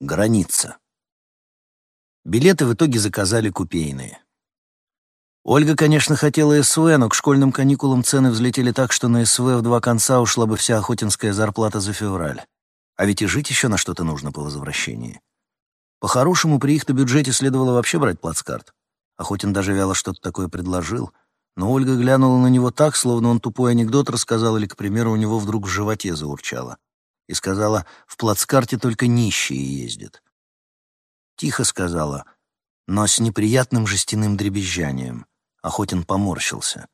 Граница. Билеты в итоге заказали купейные. Ольга, конечно, хотела СВ, но к школьным каникулам цены взлетели так, что на СВ в два конца ушла бы вся охотинская зарплата за февраль. А ведь и жить еще на что-то нужно по возвращении. По-хорошему, при их-то бюджете следовало вообще брать плацкарт. Охотин даже вяло что-то такое предложил, но Ольга глянула на него так, словно он тупой анекдот рассказал или, к примеру, у него вдруг в животе заурчало и сказала, в плацкарте только нищие ездят. Тихо сказала, но с неприятным жестяным дребезжанием. Охотин поморщился.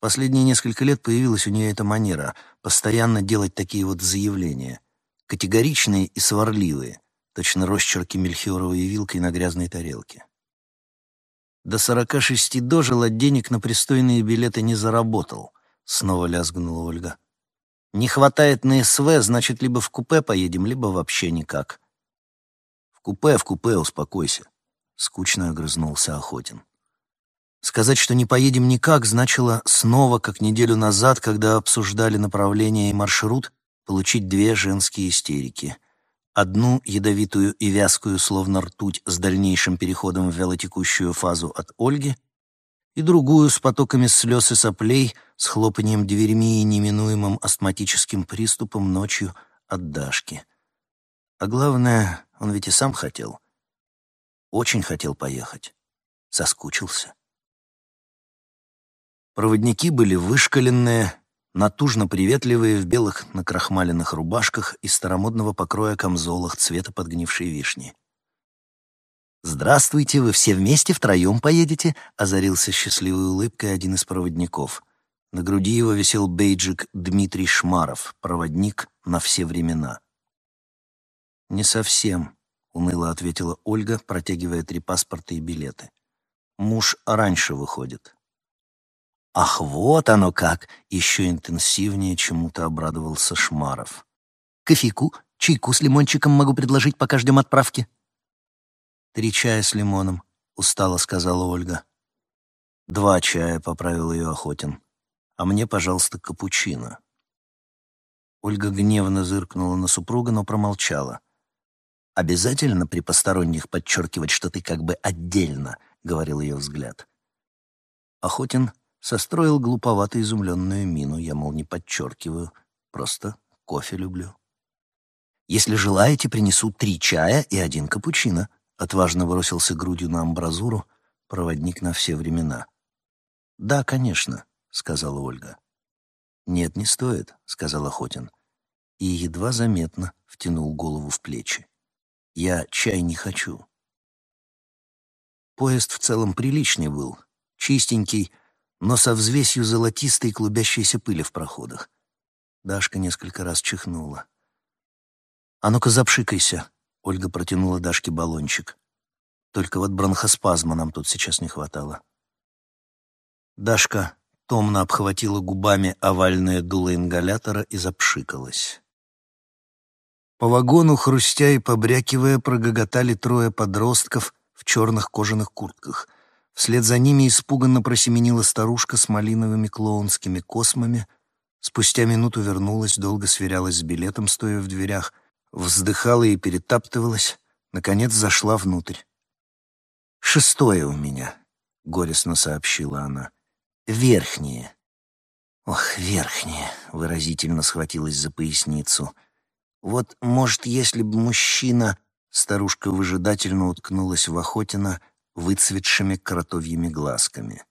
Последние несколько лет появилась у нее эта манера — постоянно делать такие вот заявления. Категоричные и сварливые, точно росчерки мельхиоровой вилкой на грязной тарелке. До сорока шести дожил, а денег на пристойные билеты не заработал, — снова лязгнула Ольга. Не хватает на СВ, значит, либо в купе поедем, либо вообще никак. В купе, в купе, успокойся. Скучно огрызнулся Охотин. Сказать, что не поедем никак, значило снова, как неделю назад, когда обсуждали направление и маршрут, получить две женские истерики. Одну ядовитую и вязкую, словно ртуть, с дальнейшим переходом в вялотекущую фазу от Ольги — и другую с потоками слез и соплей, с хлопанием дверьми и неминуемым астматическим приступом ночью от Дашки. А главное, он ведь и сам хотел. Очень хотел поехать. Соскучился. Проводники были вышкаленные, натужно приветливые в белых накрахмаленных рубашках и старомодного покроя камзолах цвета подгнившей вишни. «Здравствуйте, вы все вместе втроем поедете?» — озарился счастливой улыбкой один из проводников. На груди его висел бейджик Дмитрий Шмаров, проводник на все времена. «Не совсем», — уныло ответила Ольга, протягивая три паспорта и билеты. «Муж раньше выходит». «Ах, вот оно как!» — еще интенсивнее чему-то обрадовался Шмаров. «Кофейку, чайку с лимончиком могу предложить, пока ждем отправки». «Три чая с лимоном», — устало сказала Ольга. «Два чая», — поправил ее Охотин. «А мне, пожалуйста, капучино». Ольга гневно зыркнула на супруга, но промолчала. «Обязательно при посторонних подчеркивать, что ты как бы отдельно», — говорил ее взгляд. Охотин состроил глуповато изумленную мину. Я, мол, не подчеркиваю, просто кофе люблю. «Если желаете, принесу три чая и один капучино», Отважно бросился грудью на амбразуру, проводник на все времена. «Да, конечно», — сказала Ольга. «Нет, не стоит», — сказал Охотин. И едва заметно втянул голову в плечи. «Я чай не хочу». Поезд в целом приличный был, чистенький, но со взвесью золотистой клубящейся пыли в проходах. Дашка несколько раз чихнула. «А ну-ка запшикайся», Ольга протянула Дашке баллончик. Только вот бронхоспазма нам тут сейчас не хватало. Дашка томно обхватила губами овальное дуло ингалятора и запшикалась. По вагону, хрустя и побрякивая, прогоготали трое подростков в черных кожаных куртках. Вслед за ними испуганно просеменила старушка с малиновыми клоунскими космами. Спустя минуту вернулась, долго сверялась с билетом, стоя в дверях — вздыхала и перетаптывалась, наконец зашла внутрь. «Шестое у меня», — горестно сообщила она. «Верхнее». «Ох, верхнее», — выразительно схватилась за поясницу. «Вот, может, если бы мужчина...» Старушка выжидательно уткнулась в Охотина выцветшими кротовьими глазками.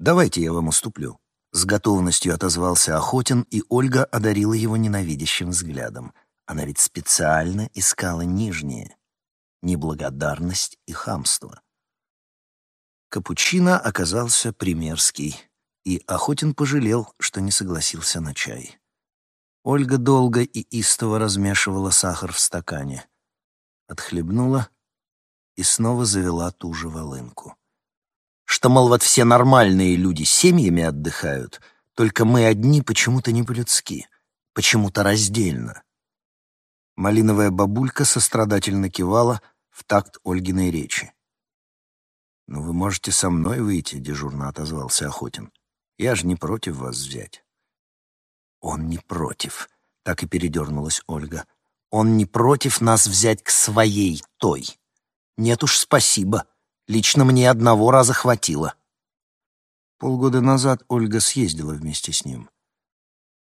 «Давайте я вам уступлю», с готовностью отозвался Охотин, и Ольга одарила его ненавидящим взглядом. Она ведь специально искала нижнее — неблагодарность и хамство. Капучино оказался примерский, и Охотин пожалел, что не согласился на чай. Ольга долго и истово размешивала сахар в стакане. Отхлебнула и снова завела ту же волынку что, мол, вот все нормальные люди семьями отдыхают, только мы одни почему-то не по-людски, почему-то раздельно. Малиновая бабулька сострадательно кивала в такт Ольгиной речи. «Ну, вы можете со мной выйти», — дежурно отозвался Охотин. «Я же не против вас взять». «Он не против», — так и передернулась Ольга. Он не против нас взять к своей той. Нет уж, спасибо. Лично мне одного раза хватило. Полгода назад Ольга съездила вместе с ним.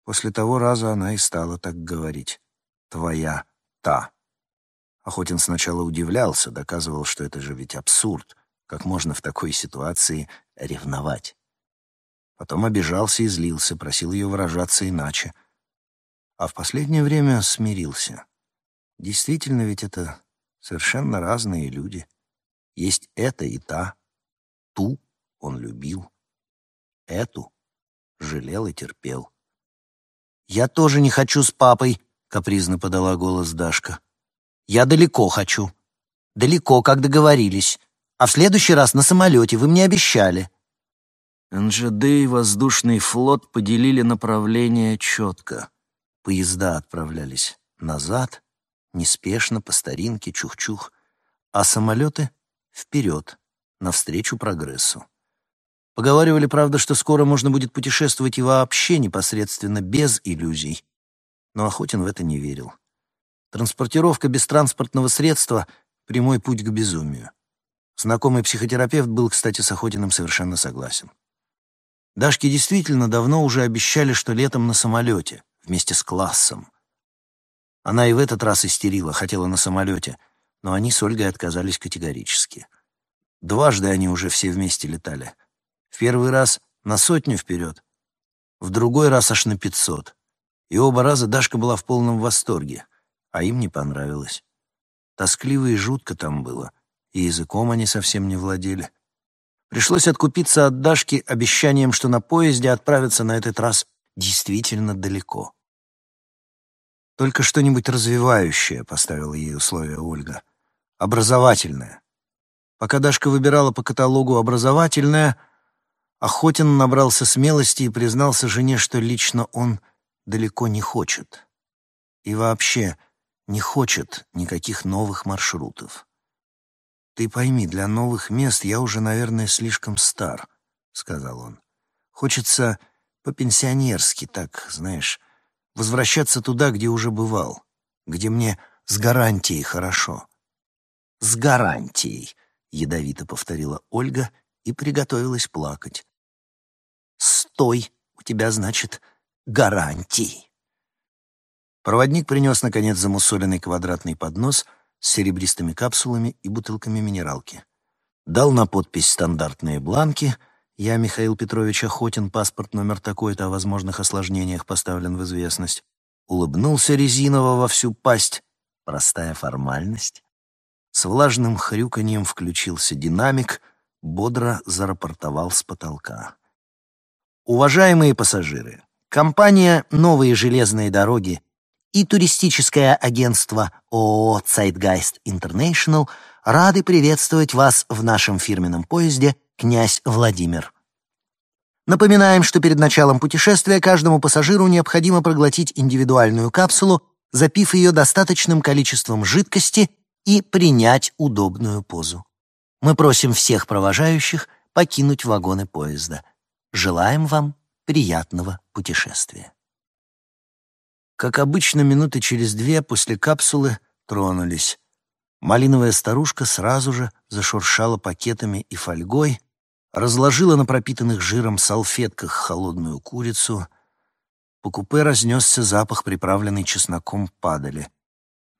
После того раза она и стала так говорить. «Твоя та». Охотин сначала удивлялся, доказывал, что это же ведь абсурд. Как можно в такой ситуации ревновать? Потом обижался и злился, просил ее выражаться иначе. А в последнее время смирился. Действительно ведь это совершенно разные люди. Есть это и та. Ту он любил. Эту жалел и терпел. «Я тоже не хочу с папой», — капризно подала голос Дашка. «Я далеко хочу. Далеко, как договорились. А в следующий раз на самолете вы мне обещали». НЖД и воздушный флот поделили направление четко. Поезда отправлялись назад, неспешно, по старинке, чух-чух, а самолеты — вперед, навстречу прогрессу. Поговаривали, правда, что скоро можно будет путешествовать и вообще непосредственно без иллюзий. Но Охотин в это не верил. Транспортировка без транспортного средства — прямой путь к безумию. Знакомый психотерапевт был, кстати, с Охотиным совершенно согласен. Дашке действительно давно уже обещали, что летом на самолете, вместе с классом. Она и в этот раз истерила, хотела на самолете, но они с Ольгой отказались категорически. Дважды они уже все вместе летали. В первый раз на сотню вперед, в другой раз аж на пятьсот. И оба раза Дашка была в полном восторге, а им не понравилось. Тоскливо и жутко там было, и языком они совсем не владели. Пришлось откупиться от Дашки обещанием, что на поезде отправятся на этот раз действительно далеко. «Только что-нибудь развивающее», — поставила ей условие Ольга. «Образовательное». Пока Дашка выбирала по каталогу «образовательное», Охотин набрался смелости и признался жене, что лично он далеко не хочет. И вообще не хочет никаких новых маршрутов. «Ты пойми, для новых мест я уже, наверное, слишком стар», — сказал он. «Хочется по-пенсионерски, так, знаешь, возвращаться туда, где уже бывал, где мне с гарантией хорошо». «С гарантией», — ядовито повторила Ольга и приготовилась плакать. «Стой! У тебя, значит, гарантии!» Проводник принес, наконец, замусоленный квадратный поднос — с серебристыми капсулами и бутылками минералки. Дал на подпись стандартные бланки. Я, Михаил Петрович Охотин, паспорт номер такой-то о возможных осложнениях поставлен в известность. Улыбнулся резиново во всю пасть. Простая формальность. С влажным хрюканьем включился динамик, бодро зарапортовал с потолка. Уважаемые пассажиры, компания «Новые железные дороги» и туристическое агентство ООО «Zeitgeist International» рады приветствовать вас в нашем фирменном поезде «Князь Владимир». Напоминаем, что перед началом путешествия каждому пассажиру необходимо проглотить индивидуальную капсулу, запив ее достаточным количеством жидкости и принять удобную позу. Мы просим всех провожающих покинуть вагоны поезда. Желаем вам приятного путешествия. Как обычно, минуты через две после капсулы тронулись. Малиновая старушка сразу же зашуршала пакетами и фольгой, разложила на пропитанных жиром салфетках холодную курицу. По купе разнесся запах, приправленный чесноком падали.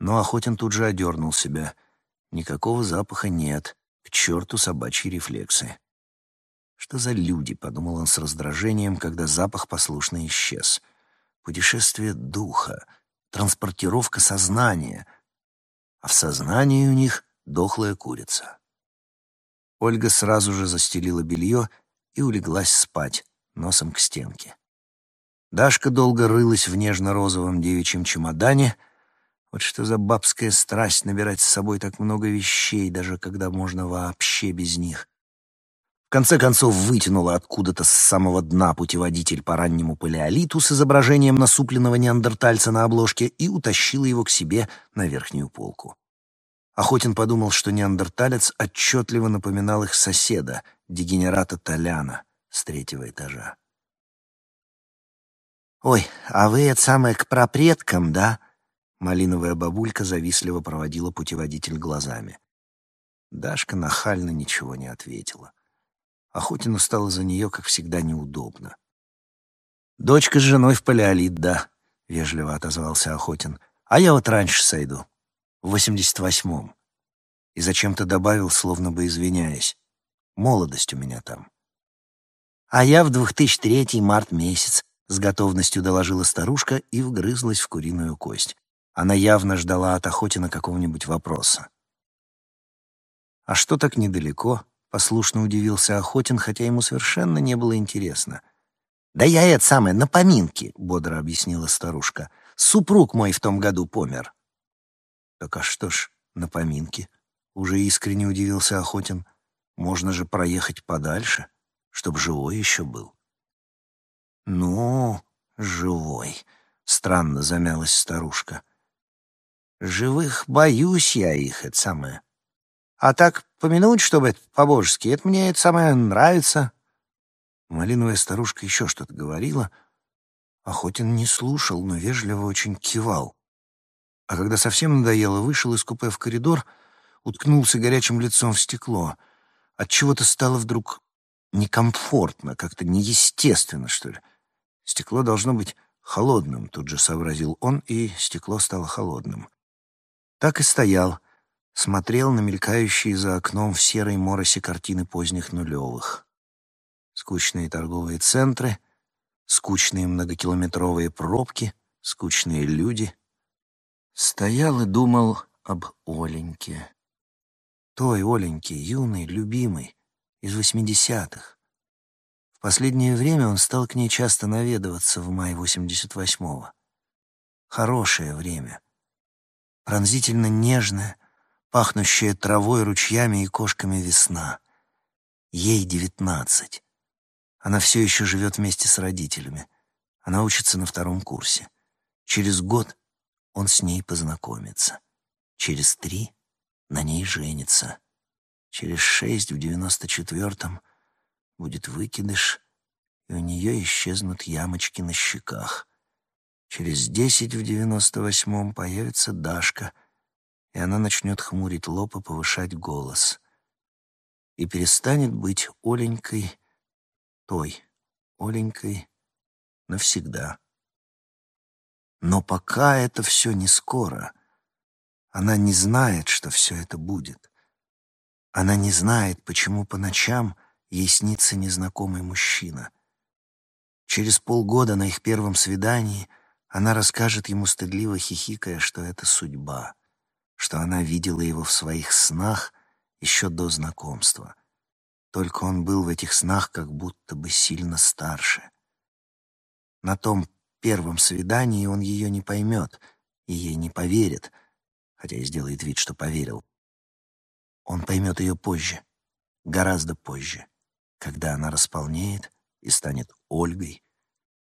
Но Охотин тут же одернул себя. Никакого запаха нет. К черту собачьи рефлексы. «Что за люди?» — подумал он с раздражением, когда запах послушно исчез — путешествие духа, транспортировка сознания, а в сознании у них дохлая курица. Ольга сразу же застелила белье и улеглась спать, носом к стенке. Дашка долго рылась в нежно-розовом девичьем чемодане. Вот что за бабская страсть набирать с собой так много вещей, даже когда можно вообще без них конце концов вытянула откуда-то с самого дна путеводитель по раннему палеолиту с изображением насупленного неандертальца на обложке и утащила его к себе на верхнюю полку. Охотин подумал, что неандерталец отчетливо напоминал их соседа, дегенерата Толяна, с третьего этажа. «Ой, а вы это самое к прапредкам, да?» Малиновая бабулька завистливо проводила путеводитель глазами. Дашка нахально ничего не ответила. Охотину стало за нее, как всегда, неудобно. «Дочка с женой в палеолит, да», — вежливо отозвался Охотин. «А я вот раньше сойду, в восемьдесят восьмом». И зачем-то добавил, словно бы извиняясь. «Молодость у меня там». «А я в 2003 март месяц», — с готовностью доложила старушка и вгрызлась в куриную кость. Она явно ждала от Охотина какого-нибудь вопроса. «А что так недалеко?» — послушно удивился Охотин, хотя ему совершенно не было интересно — «Да я это самое, на поминке», — бодро объяснила старушка. «Супруг мой в том году помер». «Так а что ж, на поминке?» — уже искренне удивился Охотин. «Можно же проехать подальше, чтоб живой еще был». «Ну, живой», — странно замялась старушка. «Живых боюсь я их, это самое. А так помянуть, чтобы по-божески, это мне это самое нравится». Малиновая старушка еще что-то говорила. Охотин не слушал, но вежливо очень кивал. А когда совсем надоело, вышел из купе в коридор, уткнулся горячим лицом в стекло. От чего то стало вдруг некомфортно, как-то неестественно, что ли. Стекло должно быть холодным, тут же сообразил он, и стекло стало холодным. Так и стоял, смотрел на мелькающие за окном в серой моросе картины поздних нулевых скучные торговые центры, скучные многокилометровые пробки, скучные люди. Стоял и думал об Оленьке. Той Оленьке, юной, любимой, из восьмидесятых. В последнее время он стал к ней часто наведываться в мае восемьдесят восьмого. Хорошее время. Пронзительно нежное, пахнущая травой, ручьями и кошками весна. Ей девятнадцать. Она все еще живет вместе с родителями. Она учится на втором курсе. Через год он с ней познакомится. Через три на ней женится. Через шесть в девяносто четвертом будет выкидыш, и у нее исчезнут ямочки на щеках. Через десять в девяносто восьмом появится Дашка, и она начнет хмурить лоб и повышать голос. И перестанет быть Оленькой той, Оленькой, навсегда. Но пока это все не скоро. Она не знает, что все это будет. Она не знает, почему по ночам ей снится незнакомый мужчина. Через полгода на их первом свидании она расскажет ему стыдливо хихикая, что это судьба, что она видела его в своих снах еще до знакомства — только он был в этих снах как будто бы сильно старше. На том первом свидании он ее не поймет и ей не поверит, хотя и сделает вид, что поверил. Он поймет ее позже, гораздо позже, когда она располнеет и станет Ольгой,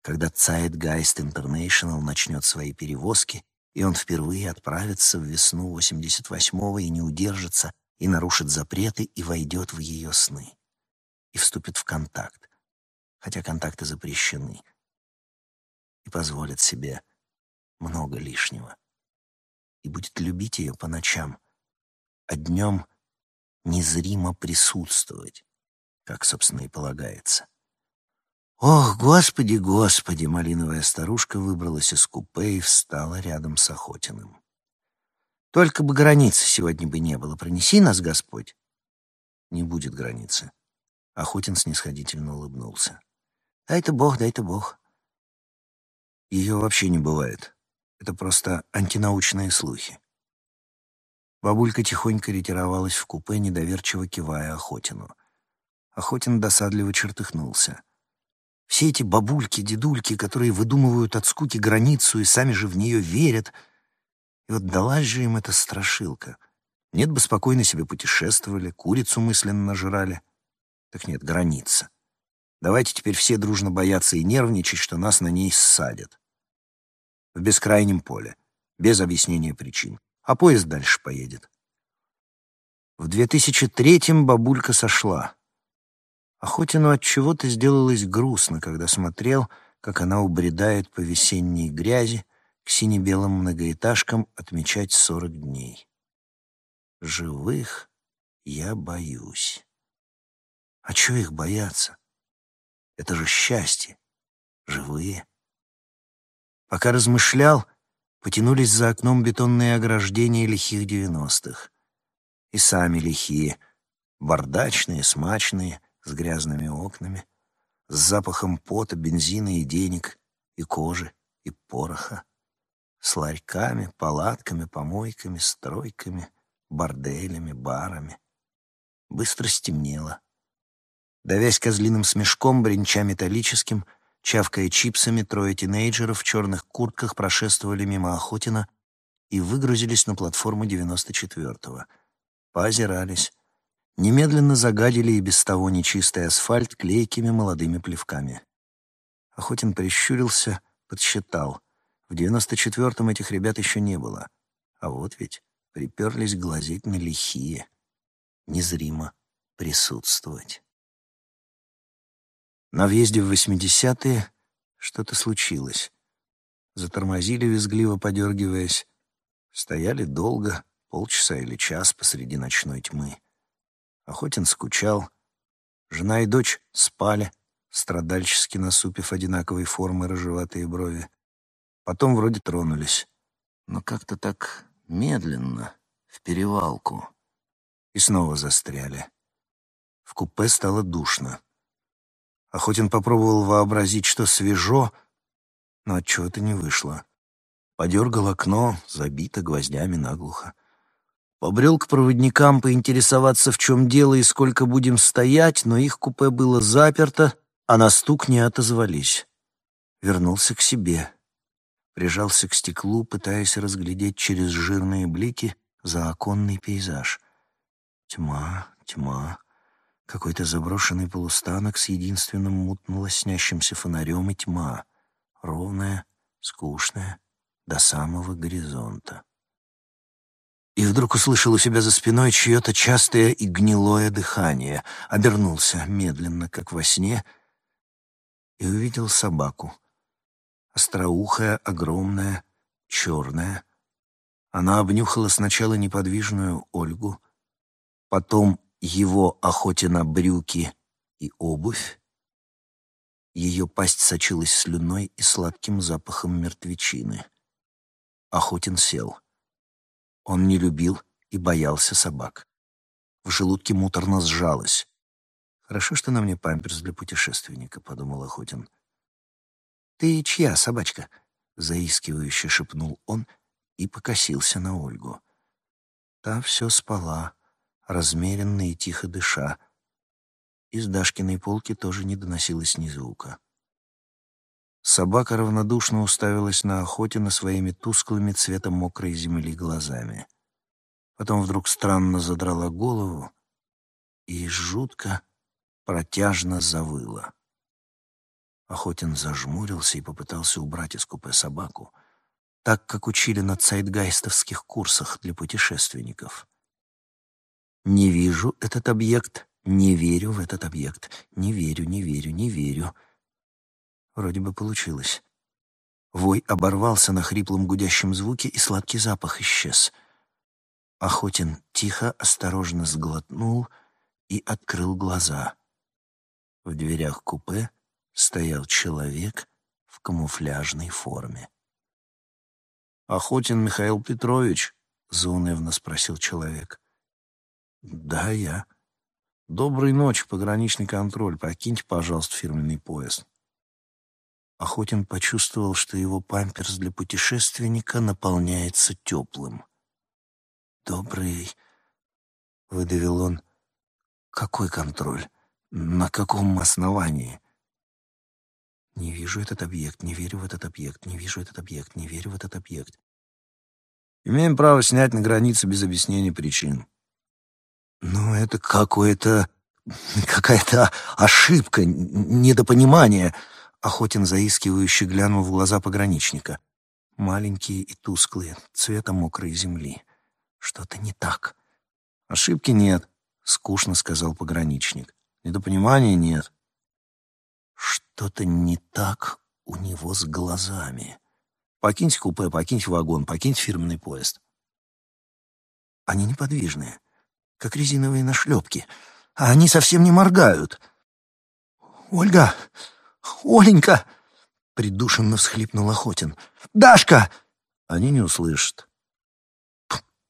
когда Zeitgeist International начнет свои перевозки, и он впервые отправится в весну 88-го и не удержится, и нарушит запреты и войдет в ее сны. И вступит в контакт, хотя контакты запрещены. И позволит себе много лишнего. И будет любить ее по ночам, а днем незримо присутствовать, как, собственно, и полагается. «Ох, господи, господи!» — малиновая старушка выбралась из купе и встала рядом с Охотиным. Только бы границы сегодня бы не было. Пронеси нас, Господь. Не будет границы. Охотин снисходительно улыбнулся. Дай-то Бог, дай-то Бог. Ее вообще не бывает. Это просто антинаучные слухи. Бабулька тихонько ретировалась в купе, недоверчиво кивая Охотину. Охотин досадливо чертыхнулся. Все эти бабульки, дедульки, которые выдумывают от скуки границу и сами же в нее верят — и вот далась же им эта страшилка. Нет бы спокойно себе путешествовали, курицу мысленно нажрали. Так нет, граница. Давайте теперь все дружно бояться и нервничать, что нас на ней ссадят. В бескрайнем поле, без объяснения причин. А поезд дальше поедет. В 2003-м бабулька сошла. Охотину от чего-то сделалось грустно, когда смотрел, как она убредает по весенней грязи, к сине-белым многоэтажкам отмечать сорок дней. Живых я боюсь. А чего их бояться? Это же счастье. Живые. Пока размышлял, потянулись за окном бетонные ограждения лихих девяностых. И сами лихие, бардачные, смачные, с грязными окнами, с запахом пота, бензина и денег, и кожи, и пороха, с ларьками, палатками, помойками, стройками, борделями, барами. Быстро стемнело. Давясь козлиным смешком, бренча металлическим, чавкая чипсами, трое тинейджеров в черных куртках прошествовали мимо Охотина и выгрузились на платформу 94-го. Поозирались. Немедленно загадили и без того нечистый асфальт клейкими молодыми плевками. Охотин прищурился, подсчитал. В 94-м этих ребят еще не было. А вот ведь приперлись глазеть на лихие. Незримо присутствовать. На въезде в 80-е что-то случилось. Затормозили, визгливо подергиваясь. Стояли долго, полчаса или час посреди ночной тьмы. Охотин скучал. Жена и дочь спали, страдальчески насупив одинаковой формы рыжеватые брови. Потом вроде тронулись. Но как-то так медленно, в перевалку. И снова застряли. В купе стало душно. Охотин попробовал вообразить, что свежо, но отчего-то не вышло. Подергал окно, забито гвоздями наглухо. Побрел к проводникам поинтересоваться, в чем дело и сколько будем стоять, но их купе было заперто, а на стук не отозвались. Вернулся к себе. Прижался к стеклу, пытаясь разглядеть через жирные блики заоконный пейзаж. Тьма, тьма, какой-то заброшенный полустанок с единственным мутно снящимся фонарем и тьма, ровная, скучная, до самого горизонта. И вдруг услышал у себя за спиной чье-то частое и гнилое дыхание, обернулся медленно, как во сне, и увидел собаку. Остроухая, огромная, черная. Она обнюхала сначала неподвижную Ольгу, потом его охоте на брюки и обувь. Ее пасть сочилась слюной и сладким запахом мертвечины. Охотин сел. Он не любил и боялся собак. В желудке муторно сжалось. «Хорошо, что на мне памперс для путешественника», — подумал Охотин. «Ты чья собачка?» — заискивающе шепнул он и покосился на Ольгу. Та все спала, размеренно и тихо дыша. Из Дашкиной полки тоже не доносилось ни звука. Собака равнодушно уставилась на Охотина своими тусклыми цветом мокрой земли глазами. Потом вдруг странно задрала голову и жутко, протяжно завыла. Охотин зажмурился и попытался убрать из купе собаку, так, как учили на цайтгайстовских курсах для путешественников. Не вижу этот объект, не верю в этот объект. Не верю, не верю, не верю. Вроде бы получилось. Вой оборвался на хриплом гудящем звуке, и сладкий запах исчез. Охотин тихо, осторожно сглотнул и открыл глаза. В дверях купе стоял человек в камуфляжной форме. «Охотин Михаил Петрович?» — заунывно спросил человек. «Да, я». «Доброй ночи, пограничный контроль. Покиньте, пожалуйста, фирменный поезд». Охотин почувствовал, что его памперс для путешественника наполняется теплым. «Добрый...» — выдавил он. «Какой контроль? На каком основании?» «Не вижу этот объект, не верю в этот объект, не вижу этот объект, не верю в этот объект». «Имеем право снять на границе без объяснения причин», ну, это какое-то... какая-то ошибка, недопонимание. Охотин заискивающе глянул в глаза пограничника. Маленькие и тусклые, цвета мокрой земли. Что-то не так. Ошибки нет, скучно сказал пограничник. Недопонимания нет. Что-то не так у него с глазами. Покиньте купе, покиньте вагон, покиньте фирменный поезд. Они неподвижные, как резиновые нашлепки, а они совсем не моргают. «Ольга! Оленька!» — придушенно всхлипнул Охотин. «Дашка!» Они не услышат.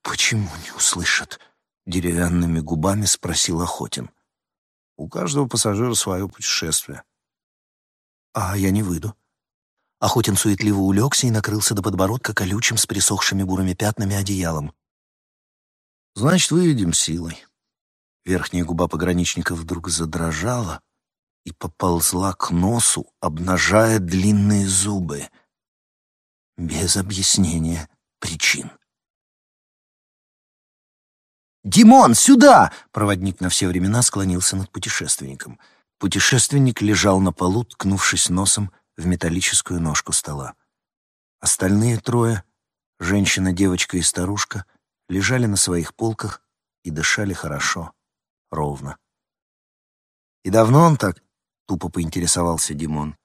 «Почему не услышат?» — деревянными губами спросил Охотин. «У каждого пассажира свое путешествие». «А я не выйду». Охотин суетливо улегся и накрылся до подбородка колючим с присохшими бурыми пятнами одеялом. «Значит, выведем силой». Верхняя губа пограничника вдруг задрожала и поползла к носу, обнажая длинные зубы. Без объяснения причин. «Димон, сюда!» — проводник на все времена склонился над путешественником. Путешественник лежал на полу, ткнувшись носом в металлическую ножку стола. Остальные трое — женщина, девочка и старушка — лежали на своих полках и дышали хорошо, ровно. «И давно он так?» — тупо поинтересовался Димон.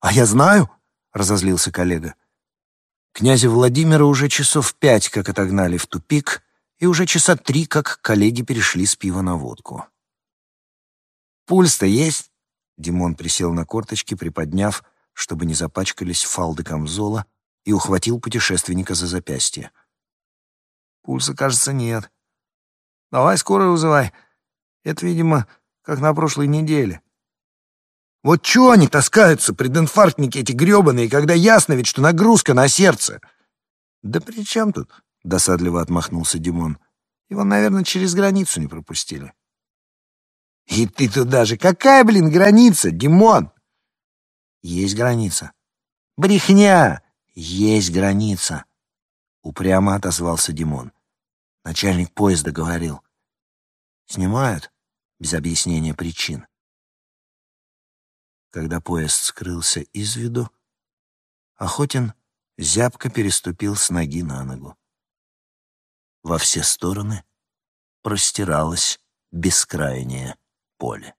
«А я знаю!» — разозлился коллега. Князя Владимира уже часов пять как отогнали в тупик, и уже часа три как коллеги перешли с пива на водку. «Пульс-то есть?» Димон присел на корточки, приподняв чтобы не запачкались фалды камзола, и ухватил путешественника за запястье. «Пульса, кажется, нет. Давай скорую вызывай. Это, видимо, как на прошлой неделе». «Вот чего они таскаются, прединфарктники эти гребаные, когда ясно ведь, что нагрузка на сердце?» «Да при чем тут?» — досадливо отмахнулся Димон. «Его, наверное, через границу не пропустили». «И ты туда же! Какая, блин, граница, Димон?» Есть граница. Брехня! Есть граница. Упрямо отозвался Димон. Начальник поезда говорил. Снимают без объяснения причин. Когда поезд скрылся из виду, Охотин зябко переступил с ноги на ногу. Во все стороны простиралось бескрайнее поле.